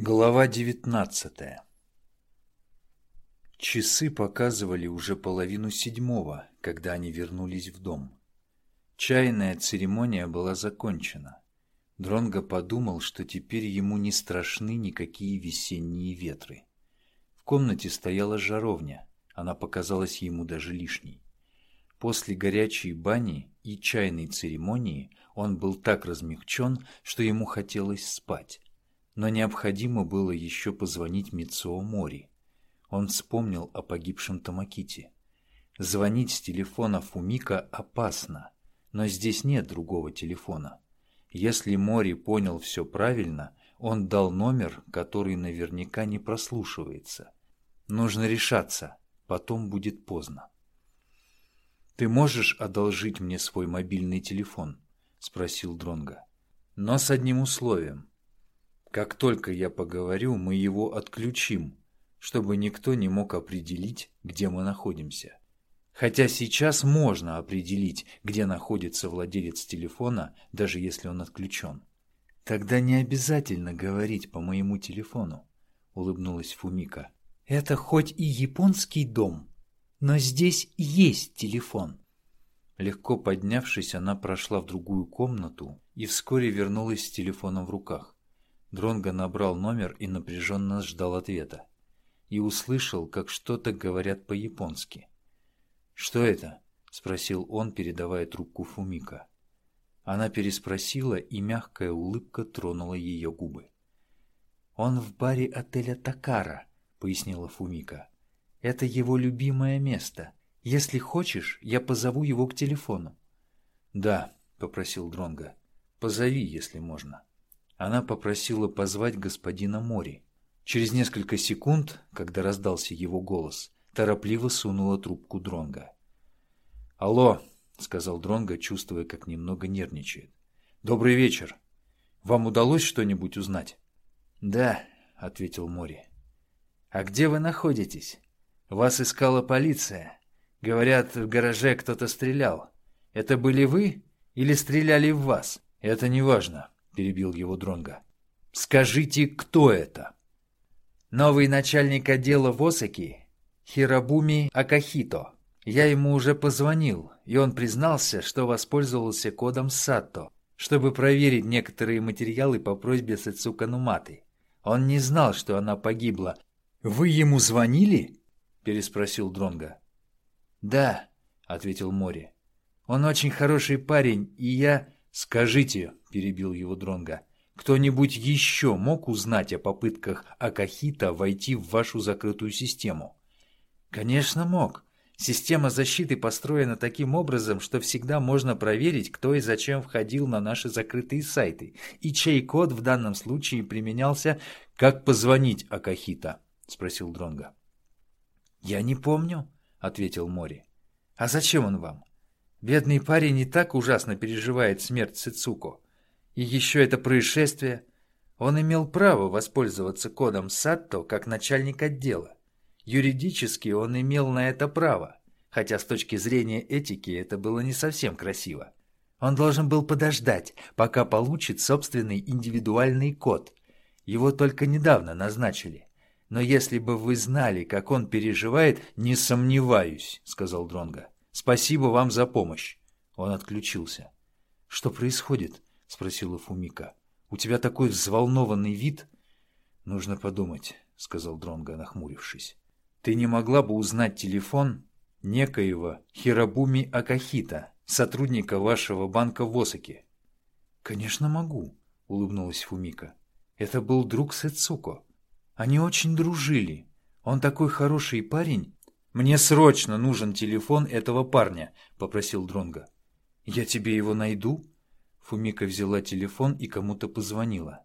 Глава девятнадцатая Часы показывали уже половину седьмого, когда они вернулись в дом. Чайная церемония была закончена. Дронго подумал, что теперь ему не страшны никакие весенние ветры. В комнате стояла жаровня, она показалась ему даже лишней. После горячей бани и чайной церемонии он был так размягчен, что ему хотелось спать но необходимо было еще позвонить Митсуо Мори. Он вспомнил о погибшем Тамаките. Звонить с телефона Фумика опасно, но здесь нет другого телефона. Если Мори понял все правильно, он дал номер, который наверняка не прослушивается. Нужно решаться, потом будет поздно. «Ты можешь одолжить мне свой мобильный телефон?» – спросил Дронга. «Но с одним условием. Как только я поговорю, мы его отключим, чтобы никто не мог определить, где мы находимся. Хотя сейчас можно определить, где находится владелец телефона, даже если он отключен. Тогда не обязательно говорить по моему телефону, улыбнулась Фумика. Это хоть и японский дом, но здесь есть телефон. Легко поднявшись, она прошла в другую комнату и вскоре вернулась с телефоном в руках. Дронго набрал номер и напряженно ждал ответа. И услышал, как что-то говорят по-японски. «Что это?» – спросил он, передавая трубку Фумика. Она переспросила, и мягкая улыбка тронула ее губы. «Он в баре отеля «Такара», — пояснила Фумика. «Это его любимое место. Если хочешь, я позову его к телефону». «Да», — попросил Дронга. «Позови, если можно». Она попросила позвать господина Мори. Через несколько секунд, когда раздался его голос, торопливо сунула трубку Дронга. «Алло», — сказал Дронга, чувствуя, как немного нервничает. «Добрый вечер. Вам удалось что-нибудь узнать?» «Да», — ответил Мори. «А где вы находитесь? Вас искала полиция. Говорят, в гараже кто-то стрелял. Это были вы или стреляли в вас? Это не важно перебил его Дронга. Скажите, кто это? Новый начальник отдела в Осаки Хирабуми Акахито. Я ему уже позвонил, и он признался, что воспользовался кодом Сато, чтобы проверить некоторые материалы по просьбе Сацука Нуматы. Он не знал, что она погибла. «Вы ему звонили?» – переспросил Дронга. «Да», – ответил Мори. «Он очень хороший парень, и я...» «Скажите», — перебил его Дронга, — «кто-нибудь еще мог узнать о попытках Акахита войти в вашу закрытую систему?» «Конечно мог. Система защиты построена таким образом, что всегда можно проверить, кто и зачем входил на наши закрытые сайты, и чей код в данном случае применялся «Как позвонить Акахита?» — спросил Дронга. «Я не помню», — ответил Мори. «А зачем он вам?» Бедный парень не так ужасно переживает смерть Сицуко. И еще это происшествие. Он имел право воспользоваться кодом Сатто как начальник отдела. Юридически он имел на это право, хотя с точки зрения этики это было не совсем красиво. Он должен был подождать, пока получит собственный индивидуальный код. Его только недавно назначили. Но если бы вы знали, как он переживает, не сомневаюсь, сказал Дронга. Спасибо вам за помощь. Он отключился. Что происходит? спросила Фумика. У тебя такой взволнованный вид. Нужно подумать, сказал Дронго, нахмурившись. Ты не могла бы узнать телефон некоего Хирабуми Акахита, сотрудника вашего банка в Осаке? Конечно, могу, улыбнулась Фумика. Это был друг Сэцуко. Они очень дружили. Он такой хороший парень «Мне срочно нужен телефон этого парня», — попросил Дронга. «Я тебе его найду?» Фумика взяла телефон и кому-то позвонила.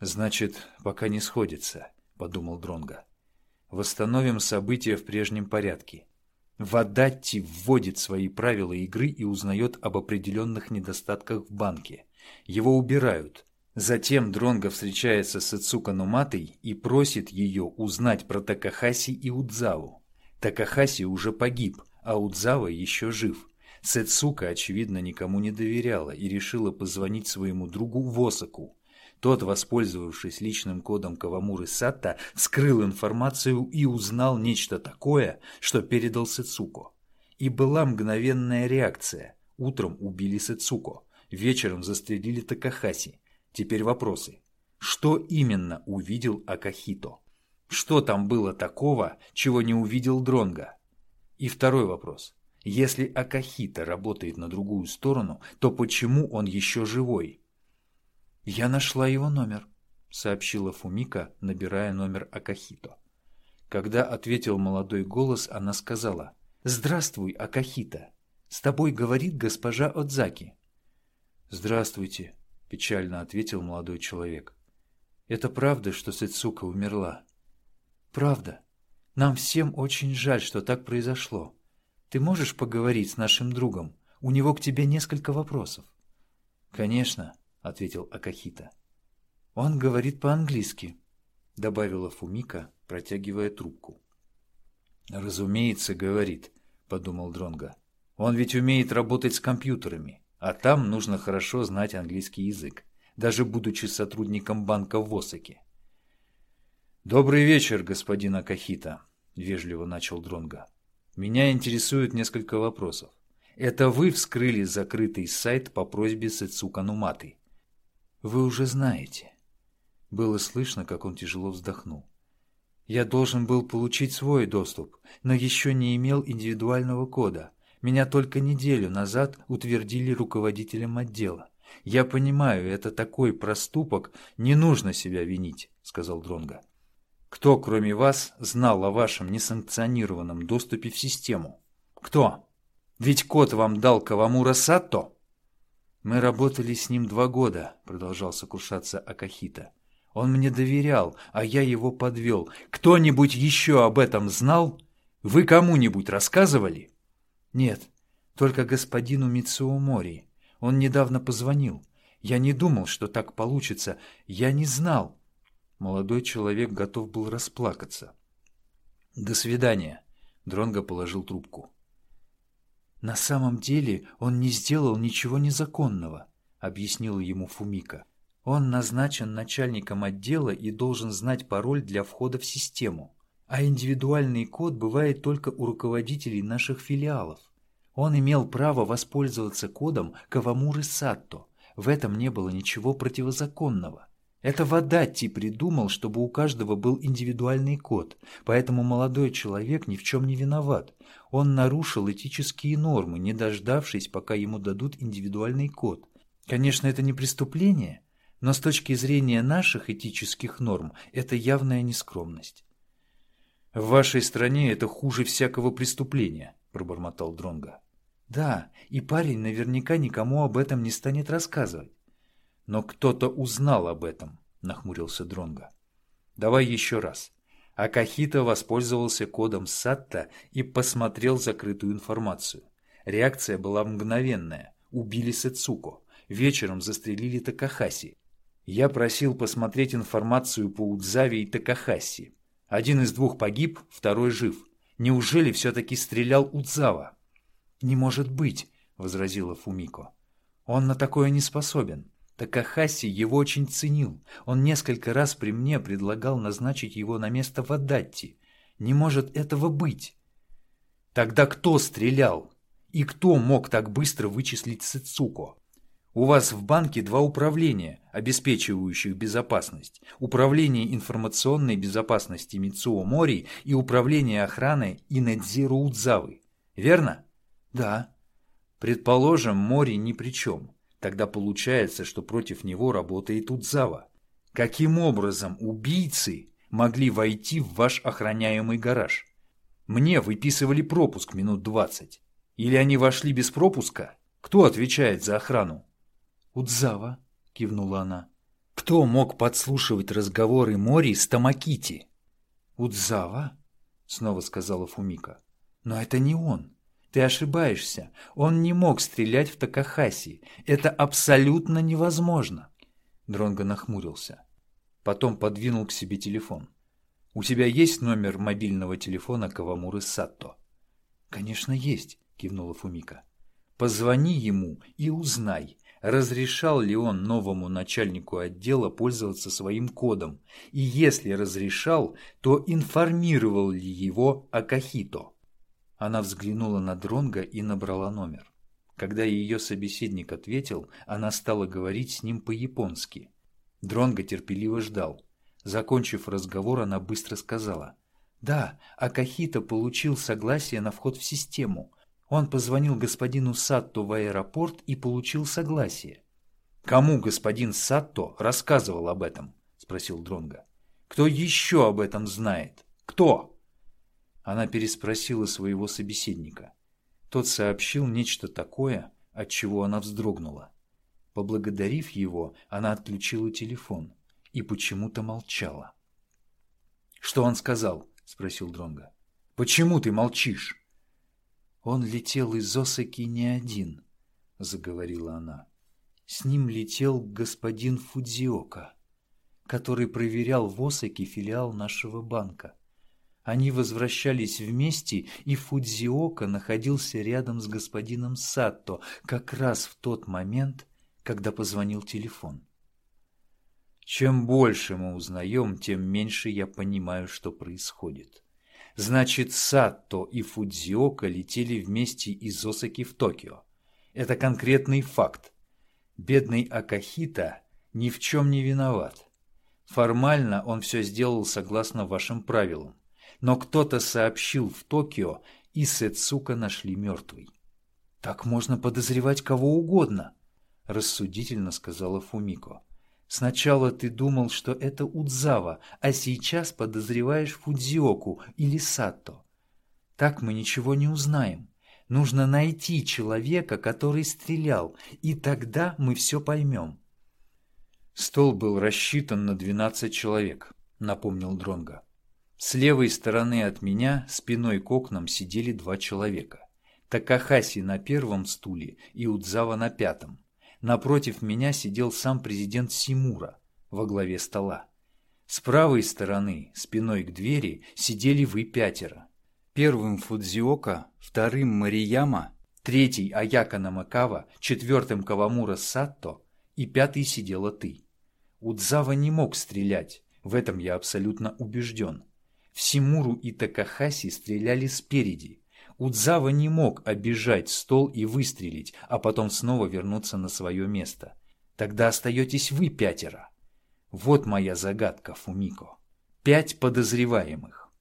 «Значит, пока не сходится», — подумал Дронга. «Восстановим события в прежнем порядке. Вадатти вводит свои правила игры и узнает об определенных недостатках в банке. Его убирают. Затем Дронго встречается с Ицука Нуматой и просит ее узнать про Такахаси и Удзаву. Такахаси уже погиб, а Удзава еще жив. Сэцука, очевидно, никому не доверяла и решила позвонить своему другу Восаку. Тот, воспользовавшись личным кодом Кавамуры Сатта, скрыл информацию и узнал нечто такое, что передал Сыцуко. И была мгновенная реакция. Утром убили Сыцуко, вечером застрелили Такахаси. Теперь вопросы. Что именно увидел Акахито? Что там было такого, чего не увидел Дронга? И второй вопрос. Если Акахита работает на другую сторону, то почему он еще живой? «Я нашла его номер», — сообщила Фумика, набирая номер Акахито. Когда ответил молодой голос, она сказала, «Здравствуй, Акахита. С тобой говорит госпожа Отзаки». «Здравствуйте», — печально ответил молодой человек. «Это правда, что Сыцука умерла?» «Правда. Нам всем очень жаль, что так произошло. Ты можешь поговорить с нашим другом? У него к тебе несколько вопросов». «Конечно», — ответил Акахита. «Он говорит по-английски», — добавила Фумика, протягивая трубку. «Разумеется, говорит», — подумал Дронга. «Он ведь умеет работать с компьютерами, а там нужно хорошо знать английский язык, даже будучи сотрудником банка в Осаке». «Добрый вечер, господин Акахита», — вежливо начал Дронга. Меня интересует несколько вопросов. Это вы вскрыли закрытый сайт по просьбе Сэцука Нуматы? Вы уже знаете. Было слышно, как он тяжело вздохнул. Я должен был получить свой доступ, но еще не имел индивидуального кода. Меня только неделю назад утвердили руководителем отдела. Я понимаю, это такой проступок, не нужно себя винить, сказал Дронга. Кто, кроме вас, знал о вашем несанкционированном доступе в систему? Кто? Ведь код вам дал Кавамура Сатто? Мы работали с ним два года, продолжал сокрушаться Акахита. Он мне доверял, а я его подвел. Кто-нибудь еще об этом знал? Вы кому-нибудь рассказывали? Нет, только господину Мицуомори. Он недавно позвонил. Я не думал, что так получится. Я не знал. Молодой человек готов был расплакаться. «До свидания», — Дронго положил трубку. «На самом деле он не сделал ничего незаконного», — объяснила ему Фумика. «Он назначен начальником отдела и должен знать пароль для входа в систему. А индивидуальный код бывает только у руководителей наших филиалов. Он имел право воспользоваться кодом Кавамуры Сатто. В этом не было ничего противозаконного. Это Вадатти придумал, чтобы у каждого был индивидуальный код, поэтому молодой человек ни в чем не виноват. Он нарушил этические нормы, не дождавшись, пока ему дадут индивидуальный код. Конечно, это не преступление, но с точки зрения наших этических норм это явная нескромность. «В вашей стране это хуже всякого преступления», – пробормотал Дронга. «Да, и парень наверняка никому об этом не станет рассказывать. Но кто-то узнал об этом, нахмурился Дронга. Давай еще раз. Акахита воспользовался кодом Сатта и посмотрел закрытую информацию. Реакция была мгновенная. Убили Сэцуко. Вечером застрелили Такахаси. Я просил посмотреть информацию по Удзаве и Такахаси. Один из двух погиб, второй жив. Неужели все-таки стрелял Удзава? «Не может быть», — возразила Фумико. «Он на такое не способен. Такахаси его очень ценил. Он несколько раз при мне предлагал назначить его на место в Адатти. Не может этого быть. Тогда кто стрелял? И кто мог так быстро вычислить Сыцуко? У вас в банке два управления, обеспечивающих безопасность. Управление информационной безопасности Мицуо Мори и управление охраны Инэдзиру Удзавы. Верно? Да. Предположим, Мори ни при чем. Тогда получается, что против него работает Удзава. Каким образом убийцы могли войти в ваш охраняемый гараж? Мне выписывали пропуск минут двадцать. Или они вошли без пропуска? Кто отвечает за охрану? Удзава, кивнула она. Кто мог подслушивать разговоры Мори с Тамакити? Удзава, снова сказала Фумика. Но это не он. Ты ошибаешься. Он не мог стрелять в Такахаси. Это абсолютно невозможно. Дронго нахмурился. Потом подвинул к себе телефон. «У тебя есть номер мобильного телефона Кавамуры Сатто?» «Конечно, есть», — кивнула Фумика. Позвони ему и узнай, разрешал ли он новому начальнику отдела пользоваться своим кодом, и если разрешал, то информировал ли его о Кахито. Она взглянула на Дронга и набрала номер. Когда ее собеседник ответил, она стала говорить с ним по-японски. Дронго терпеливо ждал. Закончив разговор, она быстро сказала. «Да, Акахита получил согласие на вход в систему. Он позвонил господину Сатто в аэропорт и получил согласие. «Кому господин Сатто рассказывал об этом?» – спросил Дронга. «Кто еще об этом знает? Кто?» Она переспросила своего собеседника. Тот сообщил нечто такое, от чего она вздрогнула. Поблагодарив его, она отключила телефон и почему-то молчала. «Что он сказал?» – спросил Дронга. «Почему ты молчишь?» «Он летел из Осаки не один», — заговорила она. «С ним летел господин Фудзиока, который проверял в Осаке филиал нашего банка. Они возвращались вместе, и Фудзиока находился рядом с господином Сатто как раз в тот момент, когда позвонил телефон. Чем больше мы узнаем, тем меньше я понимаю, что происходит. Значит, Сатто и Фудзиока летели вместе из Осаки в Токио. Это конкретный факт. Бедный Акахита ни в чем не виноват. Формально он все сделал согласно вашим правилам. Но кто-то сообщил в Токио, и Сэцука нашли мертвой. «Так можно подозревать кого угодно», – рассудительно сказала Фумико. Сначала ты думал, что это Удзава, а сейчас подозреваешь Фудзиоку или Сато. Так мы ничего не узнаем. Нужно найти человека, который стрелял, и тогда мы все поймем. Стол был рассчитан на двенадцать человек, напомнил Дронга. С левой стороны от меня, спиной к окнам, сидели два человека. Такахаси на первом стуле и Удзава на пятом. Напротив меня сидел сам президент Симура во главе стола. С правой стороны, спиной к двери, сидели вы пятеро. Первым Фудзиока, вторым Марияма, третий Аяка Намакава, четвертым Кавамура Сатто и пятый сидела ты. Удзава не мог стрелять, в этом я абсолютно убежден. Симуру и Такахаси стреляли спереди, Удзава не мог обижать стол и выстрелить, а потом снова вернуться на свое место. Тогда остаетесь вы пятеро. Вот моя загадка, Фумико. Пять подозреваемых.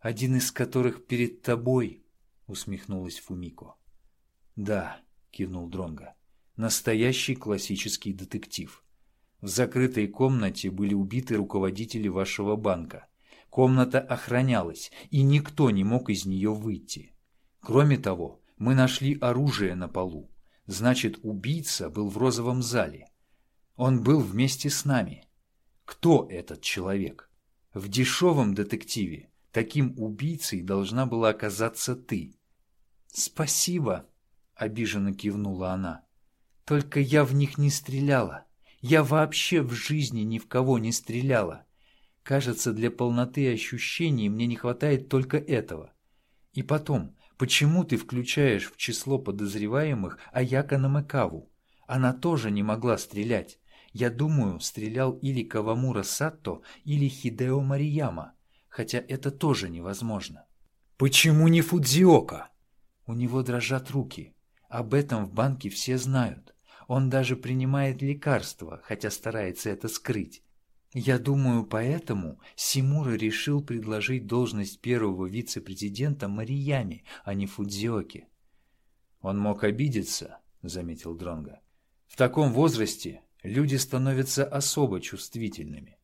Один из которых перед тобой, усмехнулась Фумико. Да, кивнул Дронга. Настоящий классический детектив. В закрытой комнате были убиты руководители вашего банка. Комната охранялась, и никто не мог из нее выйти. Кроме того, мы нашли оружие на полу. Значит, убийца был в розовом зале. Он был вместе с нами. Кто этот человек? В дешевом детективе таким убийцей должна была оказаться ты. «Спасибо», — обиженно кивнула она. «Только я в них не стреляла. Я вообще в жизни ни в кого не стреляла. Кажется, для полноты ощущений мне не хватает только этого. И потом, Почему ты включаешь в число подозреваемых Аяка Намекаву? Она тоже не могла стрелять. Я думаю, стрелял или Кавамура Сатто, или Хидео Марияма, хотя это тоже невозможно. Почему не Фудзиока? У него дрожат руки. Об этом в банке все знают. Он даже принимает лекарства, хотя старается это скрыть. Я думаю, поэтому Симура решил предложить должность первого вице-президента Мариями, а не Фудзиоки. Он мог обидеться, заметил Дронга. В таком возрасте люди становятся особо чувствительными.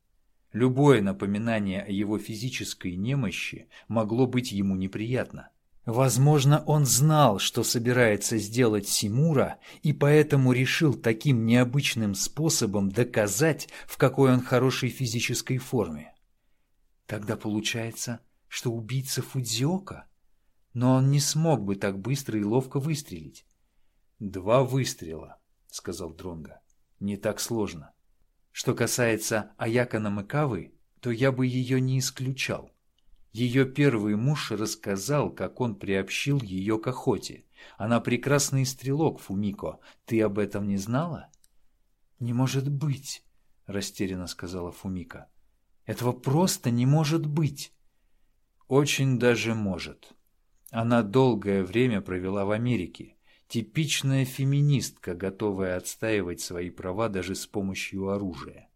Любое напоминание о его физической немощи могло быть ему неприятно. Возможно, он знал, что собирается сделать Симура, и поэтому решил таким необычным способом доказать, в какой он хорошей физической форме. Тогда получается, что убийца Фудзиока? Но он не смог бы так быстро и ловко выстрелить. «Два выстрела», — сказал Дронга. «Не так сложно. Что касается Аяка Намыкавы, то я бы ее не исключал. Ее первый муж рассказал, как он приобщил ее к охоте. Она прекрасный стрелок, Фумико. Ты об этом не знала? «Не может быть», — растерянно сказала Фумика. «Этого просто не может быть». Очень даже может. Она долгое время провела в Америке. Типичная феминистка, готовая отстаивать свои права даже с помощью оружия.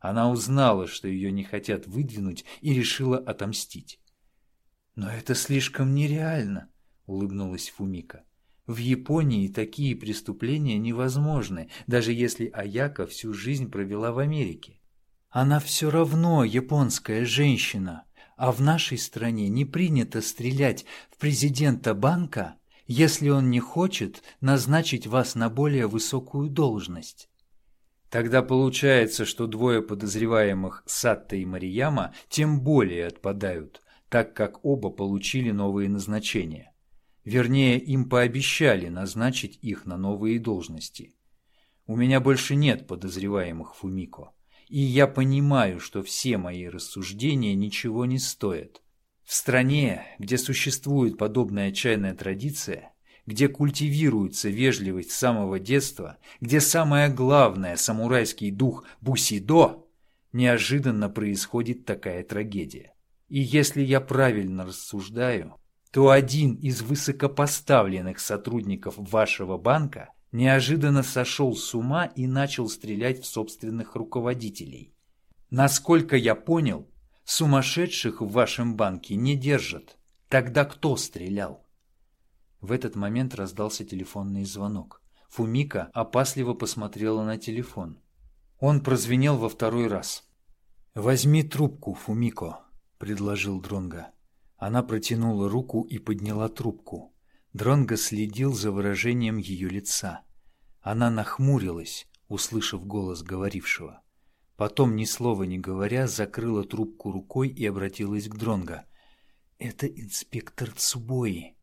Она узнала, что ее не хотят выдвинуть, и решила отомстить. «Но это слишком нереально», — улыбнулась Фумика. «В Японии такие преступления невозможны, даже если Аяка всю жизнь провела в Америке. Она все равно японская женщина, а в нашей стране не принято стрелять в президента банка, если он не хочет назначить вас на более высокую должность. Тогда получается, что двое подозреваемых Сатта и Марияма тем более отпадают, так как оба получили новые назначения. Вернее, им пообещали назначить их на новые должности. У меня больше нет подозреваемых Фумико, и я понимаю, что все мои рассуждения ничего не стоят. В стране, где существует подобная отчаянная традиция, где культивируется вежливость с самого детства, где самое главное самурайский дух бусидо, неожиданно происходит такая трагедия. И если я правильно рассуждаю, то один из высокопоставленных сотрудников вашего банка неожиданно сошел с ума и начал стрелять в собственных руководителей. Насколько я понял, Сумасшедших в вашем банке не держат. Тогда кто стрелял? В этот момент раздался телефонный звонок. Фумика опасливо посмотрела на телефон. Он прозвенел во второй раз. «Возьми трубку, Фумико», — предложил Дронга. Она протянула руку и подняла трубку. Дронго следил за выражением ее лица. Она нахмурилась, услышав голос говорившего. Потом, ни слова не говоря, закрыла трубку рукой и обратилась к Дронго. «Это инспектор Цубои.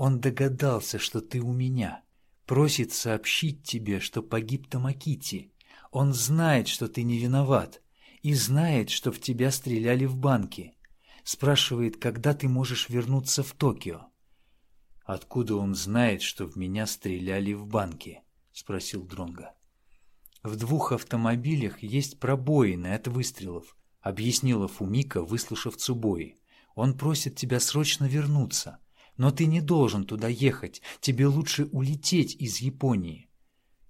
Он догадался, что ты у меня. Просит сообщить тебе, что погиб Тамакити. Он знает, что ты не виноват. И знает, что в тебя стреляли в банке. Спрашивает, когда ты можешь вернуться в Токио». «Откуда он знает, что в меня стреляли в банке?» — спросил Дронго. В двух автомобилях есть пробоины от выстрелов, объяснила Фумика, выслушав Цубои. Он просит тебя срочно вернуться. Но ты не должен туда ехать. Тебе лучше улететь из Японии.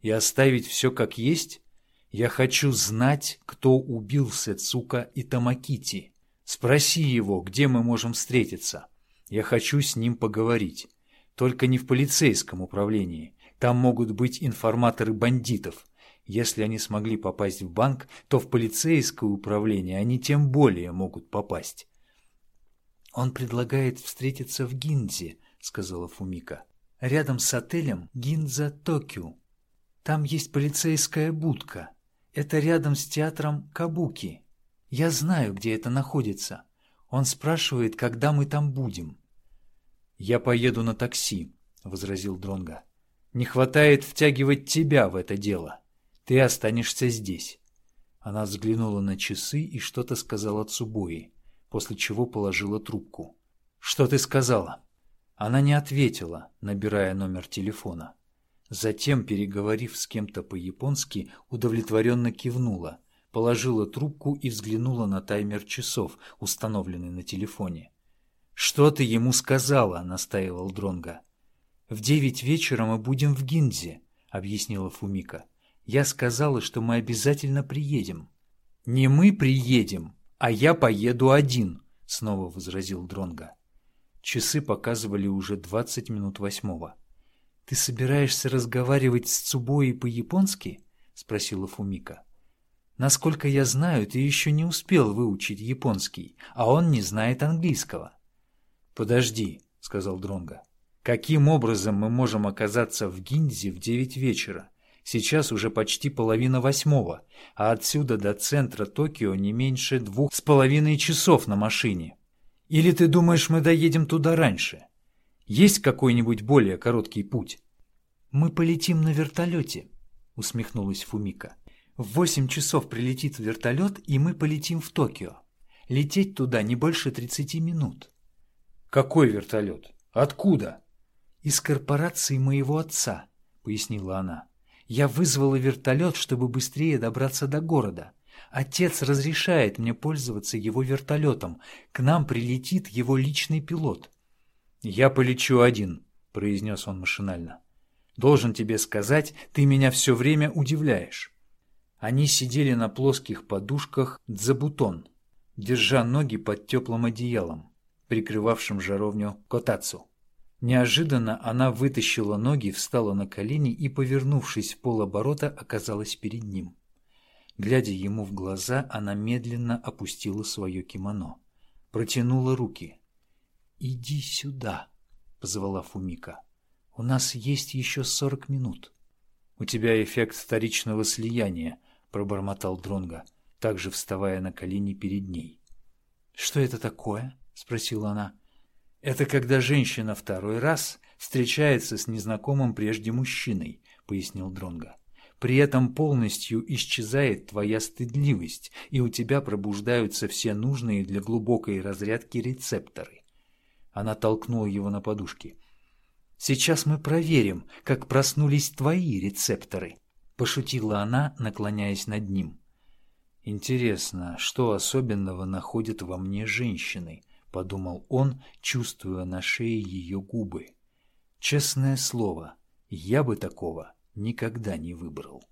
И оставить все как есть? Я хочу знать, кто убил Сэцука и Тамакити. Спроси его, где мы можем встретиться. Я хочу с ним поговорить. Только не в полицейском управлении. Там могут быть информаторы бандитов. Если они смогли попасть в банк, то в полицейское управление они тем более могут попасть. «Он предлагает встретиться в Гинзе», — сказала Фумика. «Рядом с отелем Гинза Токио. Там есть полицейская будка. Это рядом с театром Кабуки. Я знаю, где это находится. Он спрашивает, когда мы там будем». «Я поеду на такси», — возразил Дронга. «Не хватает втягивать тебя в это дело». Ты останешься здесь. Она взглянула на часы и что-то сказала Цубои, после чего положила трубку. «Что ты сказала?» Она не ответила, набирая номер телефона. Затем, переговорив с кем-то по-японски, удовлетворенно кивнула, положила трубку и взглянула на таймер часов, установленный на телефоне. «Что ты ему сказала?» — настаивал Дронга. «В девять вечера мы будем в Гинзе», — объяснила Фумика. Я сказала, что мы обязательно приедем. Не мы приедем, а я поеду один, снова возразил Дронга. Часы показывали уже двадцать минут восьмого. Ты собираешься разговаривать с Цубоей по-японски? спросила Фумика. Насколько я знаю, ты еще не успел выучить японский, а он не знает английского. Подожди, сказал Дронга. Каким образом мы можем оказаться в Гинзе в девять вечера? Сейчас уже почти половина восьмого, а отсюда до центра Токио не меньше двух с половиной часов на машине. Или ты думаешь, мы доедем туда раньше? Есть какой-нибудь более короткий путь? Мы полетим на вертолете, усмехнулась Фумика. В восемь часов прилетит вертолет, и мы полетим в Токио. Лететь туда не больше тридцати минут. Какой вертолет? Откуда? «Из корпорации моего отца», — пояснила она. «Я вызвала вертолет, чтобы быстрее добраться до города. Отец разрешает мне пользоваться его вертолетом. К нам прилетит его личный пилот». «Я полечу один», — произнес он машинально. «Должен тебе сказать, ты меня все время удивляешь». Они сидели на плоских подушках дзабутон, держа ноги под теплым одеялом, прикрывавшим жаровню котацу. Неожиданно она вытащила ноги, встала на колени и, повернувшись в полоборота, оказалась перед ним. Глядя ему в глаза, она медленно опустила свое кимоно, протянула руки. «Иди сюда», — позвала Фумика. «У нас есть еще сорок минут». «У тебя эффект вторичного слияния», — пробормотал Дронга, также вставая на колени перед ней. «Что это такое?» — спросила она. «Это когда женщина второй раз встречается с незнакомым прежде мужчиной», — пояснил Дронга. «При этом полностью исчезает твоя стыдливость, и у тебя пробуждаются все нужные для глубокой разрядки рецепторы». Она толкнула его на подушке. «Сейчас мы проверим, как проснулись твои рецепторы», Пошутила она, наклоняясь над ним. «Интересно, что особенного находят во мне женщины?» — подумал он, чувствуя на шее ее губы. «Честное слово, я бы такого никогда не выбрал».